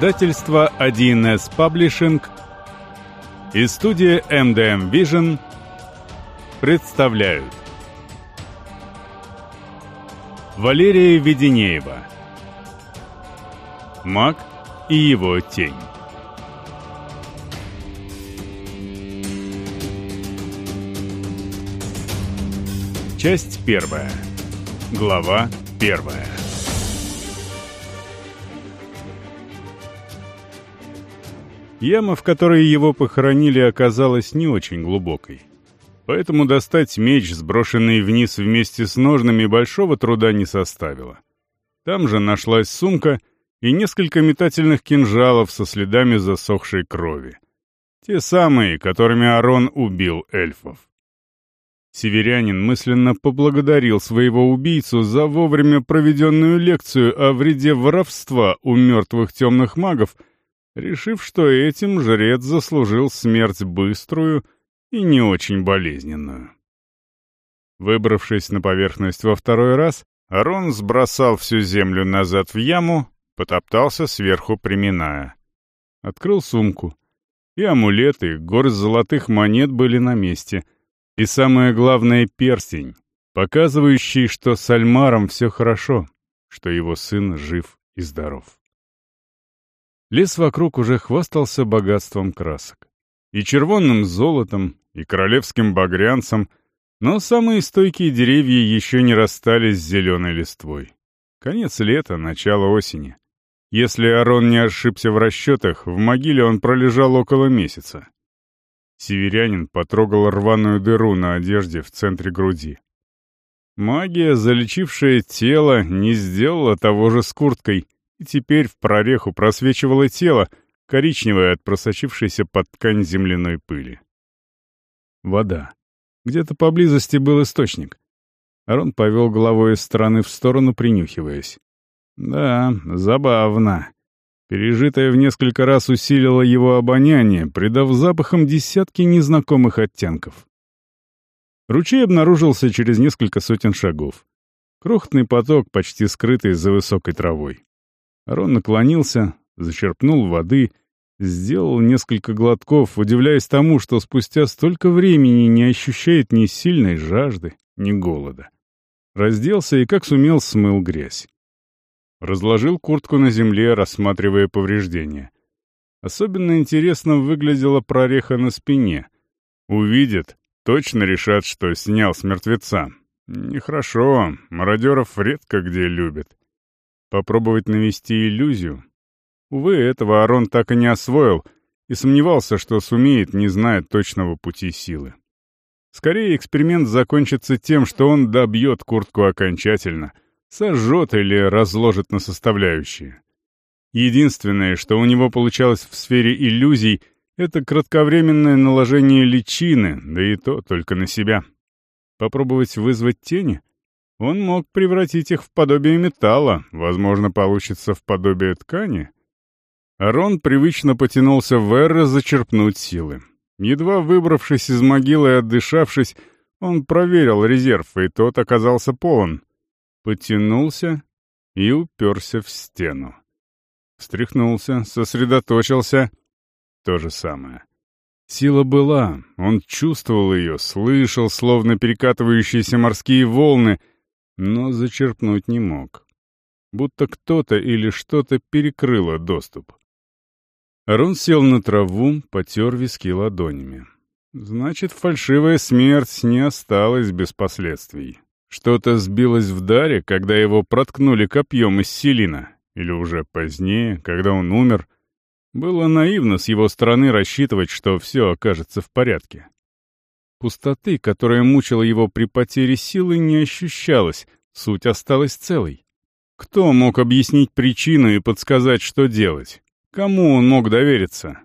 Издательство 1С Publishing и студия MDM Vision представляют. Валерия Веденеева. Маг и его тень. Часть первая. Глава первая Яма, в которой его похоронили, оказалась не очень глубокой. Поэтому достать меч, сброшенный вниз вместе с ножными, большого труда не составило. Там же нашлась сумка и несколько метательных кинжалов со следами засохшей крови. Те самые, которыми Арон убил эльфов. Северянин мысленно поблагодарил своего убийцу за вовремя проведенную лекцию о вреде воровства у мертвых темных магов — решив, что этим жрец заслужил смерть быструю и не очень болезненную. Выбравшись на поверхность во второй раз, Арон сбросал всю землю назад в яму, потоптался сверху, приминая. Открыл сумку. И амулеты, горсть золотых монет были на месте. И самое главное — перстень, показывающий, что с Альмаром все хорошо, что его сын жив и здоров. Лес вокруг уже хвастался богатством красок. И червонным золотом, и королевским багрянцем, но самые стойкие деревья еще не расстались с зеленой листвой. Конец лета, начало осени. Если Арон не ошибся в расчетах, в могиле он пролежал около месяца. Северянин потрогал рваную дыру на одежде в центре груди. Магия, залечившая тело, не сделала того же с курткой — и теперь в прореху просвечивало тело, коричневое от просочившейся под ткань земляной пыли. Вода. Где-то поблизости был источник. Арон повел головой из стороны в сторону, принюхиваясь. Да, забавно. Пережитое в несколько раз усилило его обоняние, придав запахам десятки незнакомых оттенков. Ручей обнаружился через несколько сотен шагов. Крохотный поток, почти скрытый за высокой травой. Арон наклонился, зачерпнул воды, сделал несколько глотков, удивляясь тому, что спустя столько времени не ощущает ни сильной жажды, ни голода. Разделся и как сумел смыл грязь. Разложил куртку на земле, рассматривая повреждения. Особенно интересно выглядела прореха на спине. Увидят, точно решат, что снял с мертвеца. Нехорошо, мародеров редко где любят. Попробовать навести иллюзию? Увы, этого Арон так и не освоил и сомневался, что сумеет, не зная точного пути силы. Скорее, эксперимент закончится тем, что он добьет куртку окончательно, сожжет или разложит на составляющие. Единственное, что у него получалось в сфере иллюзий, это кратковременное наложение личины, да и то только на себя. Попробовать вызвать тени? Он мог превратить их в подобие металла, возможно, получится в подобие ткани. Арон привычно потянулся в Эрра зачерпнуть силы. Едва выбравшись из могилы и отдышавшись, он проверил резерв, и тот оказался полон. Потянулся и уперся в стену. Встряхнулся, сосредоточился. То же самое. Сила была, он чувствовал ее, слышал, словно перекатывающиеся морские волны, но зачерпнуть не мог. Будто кто-то или что-то перекрыло доступ. Арон сел на траву, потер виски ладонями. Значит, фальшивая смерть не осталась без последствий. Что-то сбилось в даре, когда его проткнули копьем из селина, или уже позднее, когда он умер. Было наивно с его стороны рассчитывать, что все окажется в порядке. Пустоты, которая мучила его при потере силы, не ощущалось, суть осталась целой. Кто мог объяснить причину и подсказать, что делать? Кому он мог довериться?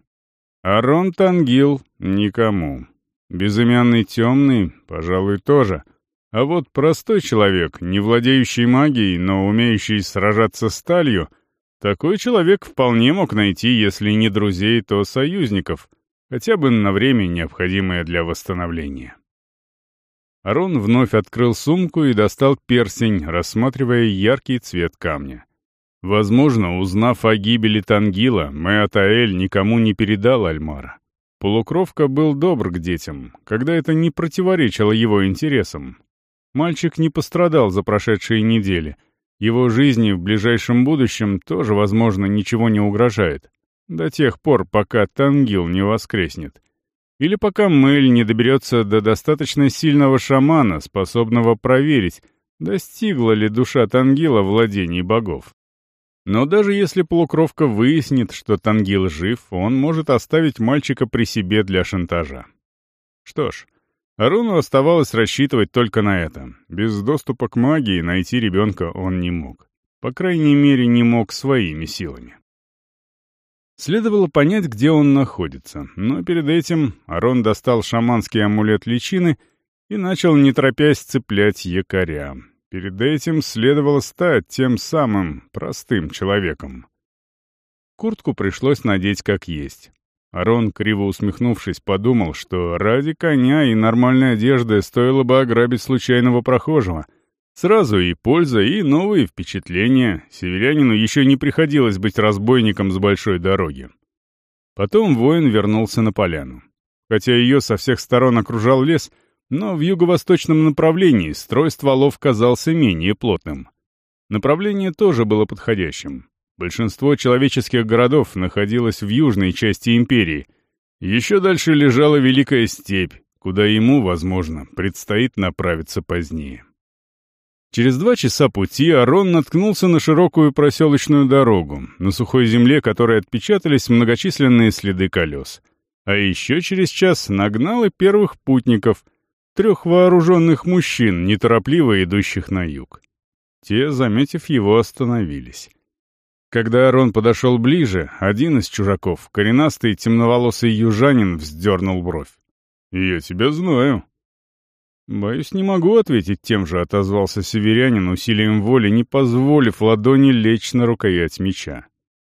Арон Тангил — никому. Безымянный темный, пожалуй, тоже. А вот простой человек, не владеющий магией, но умеющий сражаться сталью, такой человек вполне мог найти, если не друзей, то союзников — хотя бы на время, необходимое для восстановления. Арон вновь открыл сумку и достал перстень, рассматривая яркий цвет камня. Возможно, узнав о гибели Тангила, Мэатаэль никому не передал Альмара. Полукровка был добр к детям, когда это не противоречило его интересам. Мальчик не пострадал за прошедшие недели. Его жизни в ближайшем будущем тоже, возможно, ничего не угрожает. До тех пор, пока Тангил не воскреснет. Или пока Мэль не доберется до достаточно сильного шамана, способного проверить, достигла ли душа Тангила владений богов. Но даже если полукровка выяснит, что Тангил жив, он может оставить мальчика при себе для шантажа. Что ж, Аруну оставалось рассчитывать только на это. Без доступа к магии найти ребенка он не мог. По крайней мере, не мог своими силами. Следовало понять, где он находится, но перед этим Арон достал шаманский амулет личины и начал, не торопясь, цеплять якоря. Перед этим следовало стать тем самым простым человеком. Куртку пришлось надеть как есть. Арон, криво усмехнувшись, подумал, что ради коня и нормальной одежды стоило бы ограбить случайного прохожего. Сразу и польза, и новые впечатления. Северянину еще не приходилось быть разбойником с большой дороги. Потом воин вернулся на поляну. Хотя ее со всех сторон окружал лес — но в юго-восточном направлении строй стволов казался менее плотным. Направление тоже было подходящим. Большинство человеческих городов находилось в южной части империи. Еще дальше лежала Великая Степь, куда ему, возможно, предстоит направиться позднее. Через два часа пути Арон наткнулся на широкую проселочную дорогу, на сухой земле которой отпечатались многочисленные следы колес. А еще через час нагнал и первых путников — трех вооруженных мужчин, неторопливо идущих на юг. Те, заметив его, остановились. Когда Арон подошел ближе, один из чужаков, коренастый темноволосый южанин, вздернул бровь. «Я тебя знаю». «Боюсь, не могу ответить тем же», — отозвался северянин усилием воли, не позволив ладони лечь на рукоять меча.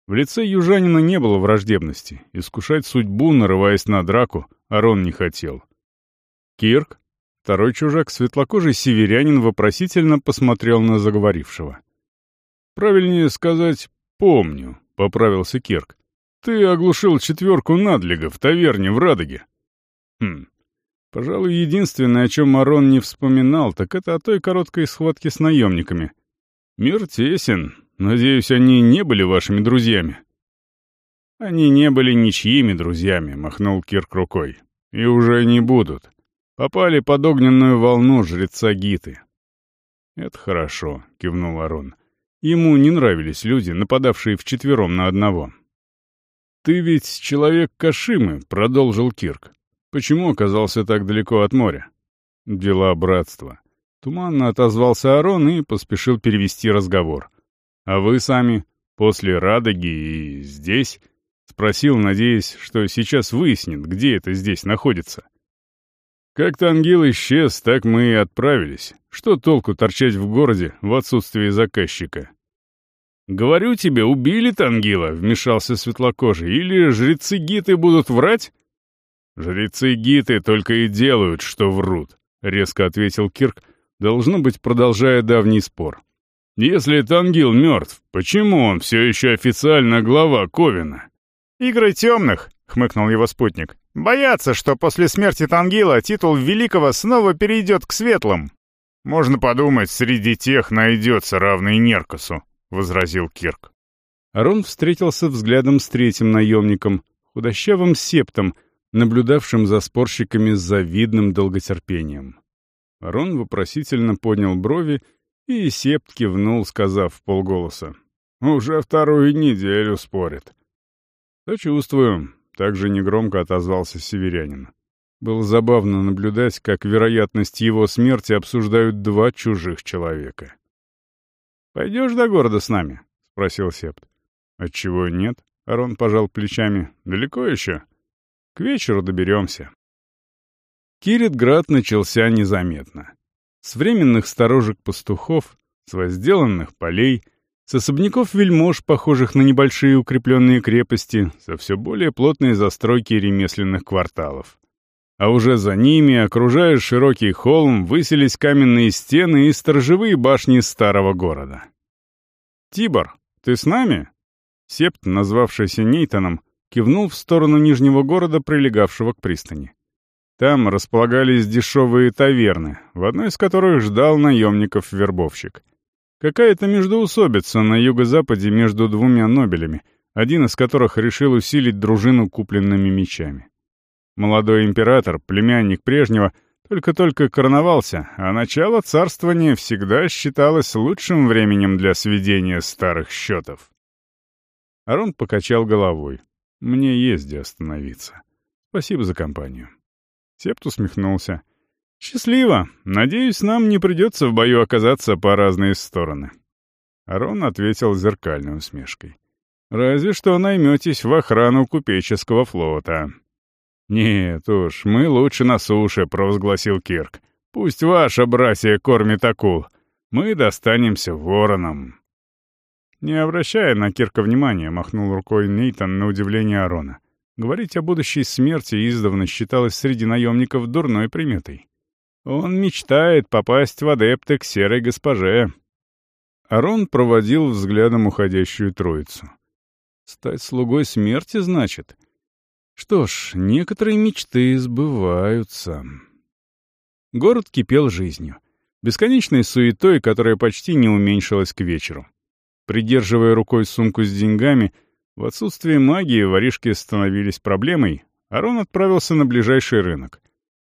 В лице южанина не было враждебности. Искушать судьбу, нарываясь на драку, Арон не хотел. «Кирк?» Второй чужак, светлокожий северянин, вопросительно посмотрел на заговорившего. «Правильнее сказать «помню», — поправился Кирк. «Ты оглушил четверку надлега в таверне в Радоге». «Хм. Пожалуй, единственное, о чем Марон не вспоминал, так это о той короткой схватке с наемниками. Мир тесен. Надеюсь, они не были вашими друзьями». «Они не были ничьими друзьями», — махнул Кирк рукой. «И уже не будут. Попали под огненную волну жреца Гиты. «Это хорошо», — кивнул Арон. Ему не нравились люди, нападавшие вчетвером на одного. «Ты ведь человек Кашимы», — продолжил Кирк. «Почему оказался так далеко от моря?» «Дела братства». Туманно отозвался Арон и поспешил перевести разговор. «А вы сами? После Радоги и здесь?» Спросил, надеясь, что сейчас выяснит, где это здесь находится. Как Тангил исчез, так мы и отправились. Что толку торчать в городе в отсутствии заказчика? «Говорю тебе, убили Тангила», — вмешался светлокожий. «Или жрецы Гиты будут врать?» «Жрецы Гиты только и делают, что врут», — резко ответил Кирк, должно быть, продолжая давний спор. «Если Тангил мертв, почему он все еще официально глава Ковина?» «Игры темных», — хмыкнул его спутник. Боятся, что после смерти Тангила титул Великого снова перейдет к Светлым. «Можно подумать, среди тех найдется равный Неркосу», — возразил Кирк. Арон встретился взглядом с третьим наемником, худощавым септом, наблюдавшим за спорщиками с завидным долготерпением. Арон вопросительно поднял брови, и септ кивнул, сказав в полголоса. «Уже вторую неделю спорят». «Сочувствую. Также негромко отозвался северянин. Было забавно наблюдать, как вероятность его смерти обсуждают два чужих человека. «Пойдешь до города с нами?» — спросил Септ. «Отчего нет?» — Арон пожал плечами. «Далеко еще?» «К вечеру доберемся». Киритград начался незаметно. С временных сторожек пастухов, с возделанных полей — с особняков вельмож, похожих на небольшие укрепленные крепости, со все более плотной застройки ремесленных кварталов. А уже за ними, окружая широкий холм, высились каменные стены и сторожевые башни старого города. «Тибор», ты с нами?» Септ, назвавшийся Нейтаном, кивнул в сторону нижнего города, прилегавшего к пристани. Там располагались дешевые таверны, в одной из которых ждал наемников вербовщик. Какая-то междоусобица на юго-западе между двумя нобелями, один из которых решил усилить дружину купленными мечами. Молодой император, племянник прежнего, только-только короновался, а начало царствования всегда считалось лучшим временем для сведения старых счетов. Арон покачал головой. «Мне есть где остановиться. Спасибо за компанию». Септ усмехнулся. «Счастливо. Надеюсь, нам не придется в бою оказаться по разные стороны». Арон ответил зеркальной усмешкой. «Разве что найметесь в охрану купеческого флота». «Нет уж, мы лучше на суше», — провозгласил Кирк. «Пусть ваше братья кормит акул. Мы достанемся воронам». Не обращая на Кирка внимания, махнул рукой Нейтан на удивление Арона. Говорить о будущей смерти издавна считалось среди наемников дурной приметой. Он мечтает попасть в адепты к серой госпоже. Арон проводил взглядом уходящую троицу. Стать слугой смерти, значит? Что ж, некоторые мечты сбываются. Город кипел жизнью. Бесконечной суетой, которая почти не уменьшилась к вечеру. Придерживая рукой сумку с деньгами, в отсутствие магии воришки становились проблемой, Арон отправился на ближайший рынок.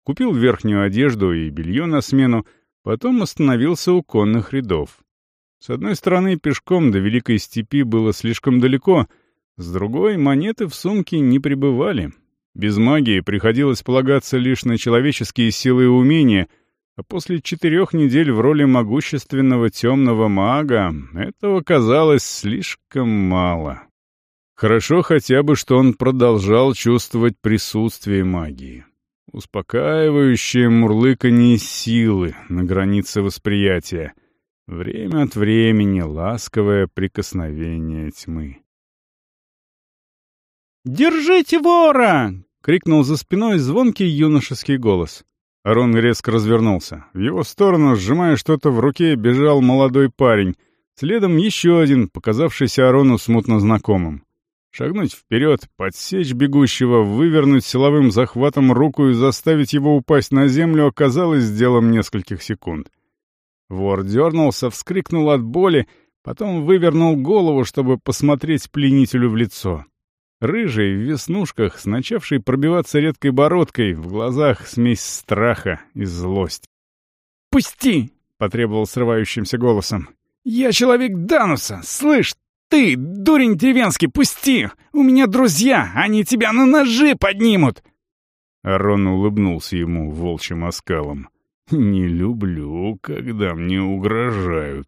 Купил верхнюю одежду и белье на смену, потом остановился у конных рядов. С одной стороны, пешком до Великой Степи было слишком далеко, с другой, монеты в сумке не прибывали. Без магии приходилось полагаться лишь на человеческие силы и умения, а после четырех недель в роли могущественного темного мага этого казалось слишком мало. Хорошо хотя бы, что он продолжал чувствовать присутствие магии. Успокаивающее мурлыканье силы на границе восприятия. Время от времени ласковое прикосновение тьмы. «Держите вора!» — крикнул за спиной звонкий юношеский голос. Арон резко развернулся. В его сторону, сжимая что-то в руке, бежал молодой парень. Следом еще один, показавшийся Арону смутно знакомым. Шагнуть вперед, подсечь бегущего, вывернуть силовым захватом руку и заставить его упасть на землю оказалось делом нескольких секунд. Вор дернулся, вскрикнул от боли, потом вывернул голову, чтобы посмотреть пленителю в лицо. Рыжий, в веснушках, с начавшей пробиваться редкой бородкой, в глазах смесь страха и злости. «Пусти!» — потребовал срывающимся голосом. «Я человек Дануса! Слышь, «Ты, дурень деревенский, пусти! У меня друзья, они тебя на ножи поднимут!» Арон улыбнулся ему волчьим оскалом. «Не люблю, когда мне угрожают».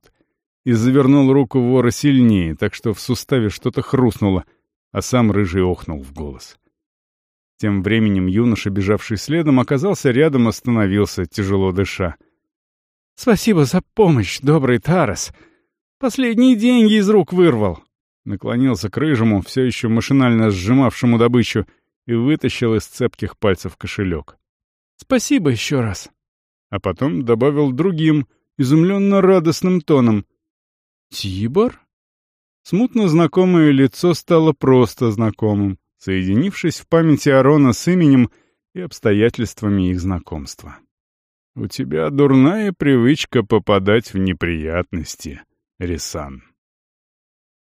И завернул руку вора сильнее, так что в суставе что-то хрустнуло, а сам рыжий охнул в голос. Тем временем юноша, бежавший следом, оказался рядом, остановился, тяжело дыша. «Спасибо за помощь, добрый Тарас!» Последние деньги из рук вырвал. Наклонился к рыжему, все еще машинально сжимавшему добычу, и вытащил из цепких пальцев кошелек. «Спасибо еще раз». А потом добавил другим, изумленно радостным тоном. «Тибор?» Смутно знакомое лицо стало просто знакомым, соединившись в памяти Арона с именем и обстоятельствами их знакомства. «У тебя дурная привычка попадать в неприятности», Рисан.